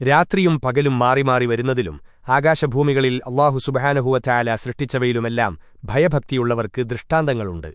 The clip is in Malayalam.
രാത്രിയും പകലും മാറിമാറി വരുന്നതിലും ആകാശഭൂമികളിൽ അള്ളാഹു സുബഹാനഹുവ ചായാല സൃഷ്ടിച്ചവയിലുമെല്ലാം ഭയഭക്തിയുള്ളവർക്ക് ദൃഷ്ടാന്തങ്ങളുണ്ട്.